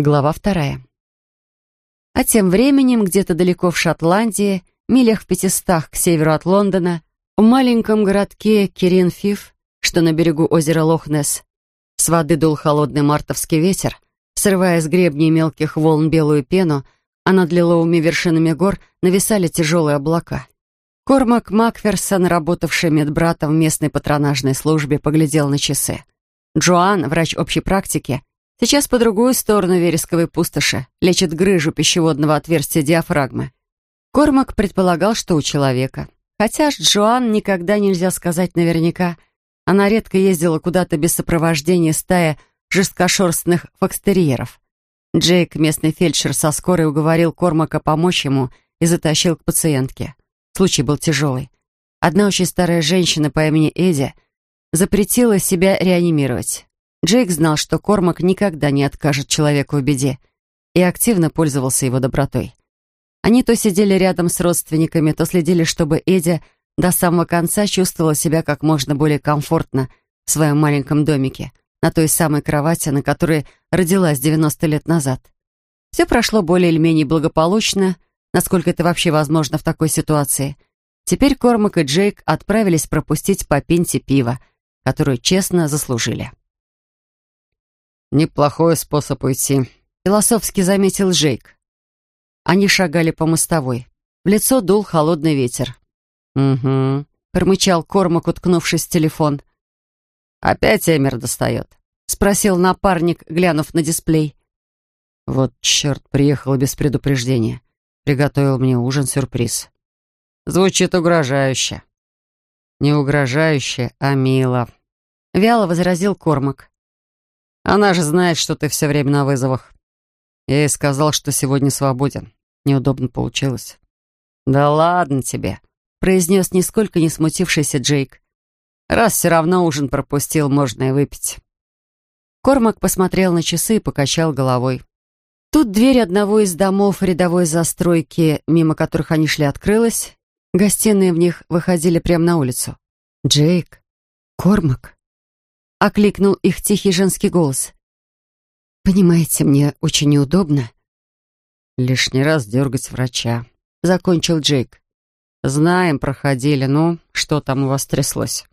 Глава вторая. А тем временем, где-то далеко в Шотландии, милях в пятистах к северу от Лондона, в маленьком городке Киринфив, что на берегу озера Лохнес, с воды дул холодный мартовский ветер, срывая с гребней мелких волн белую пену, а над лиловыми вершинами гор нависали тяжелые облака. Кормак Макферсон, работавший медбратом в местной патронажной службе, поглядел на часы. Джоан, врач общей практики, Сейчас по другую сторону вересковой пустоши лечит грыжу пищеводного отверстия диафрагмы. Кормак предполагал, что у человека. Хотя ж Джоан никогда нельзя сказать наверняка. Она редко ездила куда-то без сопровождения стаи жесткошерстных фокстерьеров. Джейк, местный фельдшер со скорой, уговорил Кормака помочь ему и затащил к пациентке. Случай был тяжелый. Одна очень старая женщина по имени Эдди запретила себя реанимировать. Джейк знал, что Кормак никогда не откажет человеку в беде, и активно пользовался его добротой. Они то сидели рядом с родственниками, то следили, чтобы Эдя до самого конца чувствовала себя как можно более комфортно в своем маленьком домике, на той самой кровати, на которой родилась 90 лет назад. Все прошло более или менее благополучно, насколько это вообще возможно в такой ситуации. Теперь Кормак и Джейк отправились пропустить по пинте пива, которую честно заслужили. «Неплохой способ уйти», — философски заметил Джейк. Они шагали по мостовой. В лицо дул холодный ветер. «Угу», — промычал Кормак, уткнувшись в телефон. «Опять Эмер достает?» — спросил напарник, глянув на дисплей. «Вот черт, приехал без предупреждения. Приготовил мне ужин-сюрприз». «Звучит угрожающе». «Не угрожающе, а мило», — вяло возразил Кормак. Она же знает, что ты все время на вызовах. Я ей сказал, что сегодня свободен. Неудобно получилось. «Да ладно тебе», — произнес нисколько не смутившийся Джейк. «Раз все равно ужин пропустил, можно и выпить». Кормак посмотрел на часы и покачал головой. Тут дверь одного из домов рядовой застройки, мимо которых они шли, открылась. Гостиные в них выходили прямо на улицу. «Джейк! Кормак!» — окликнул их тихий женский голос. «Понимаете, мне очень неудобно». «Лишний раз дергать врача», — закончил Джейк. «Знаем, проходили. Ну, что там у вас тряслось?»